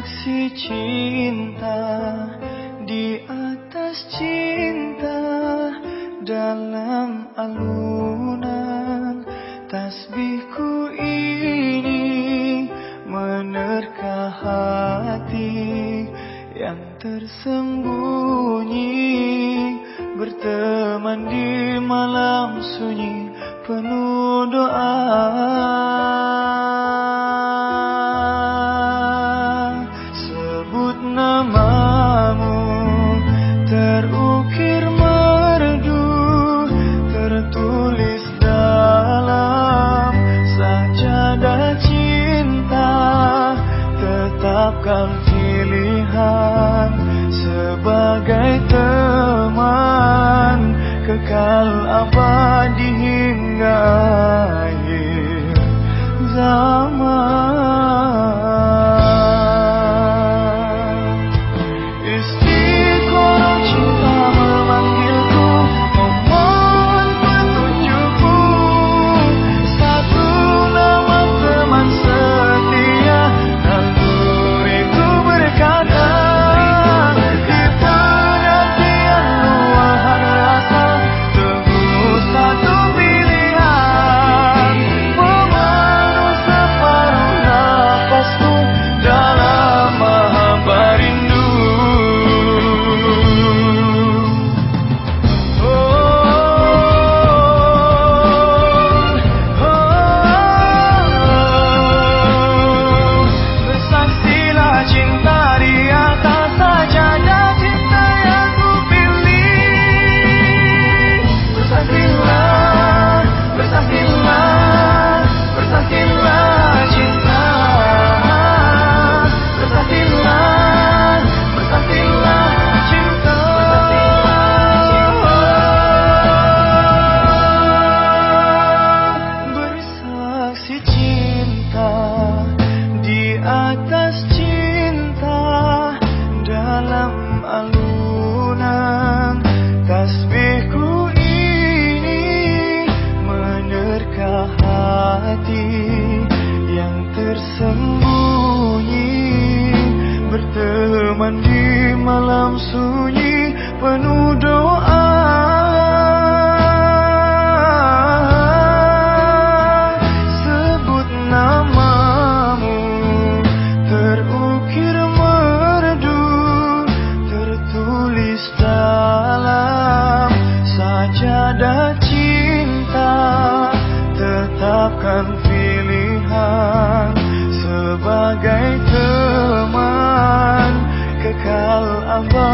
Bersaksi cinta di atas cinta dalam alunan tasbihku ini menerka hati yang tersembunyi berteman di malam sunyi penuh doa. Tetapkan pilihan sebagai teman kekal abadi hingga akhir zaman. Di malam sunyi penuh doa. Sebut namamu terukir merdu Tertulis dalam sajadah cinta. Tetapkan love.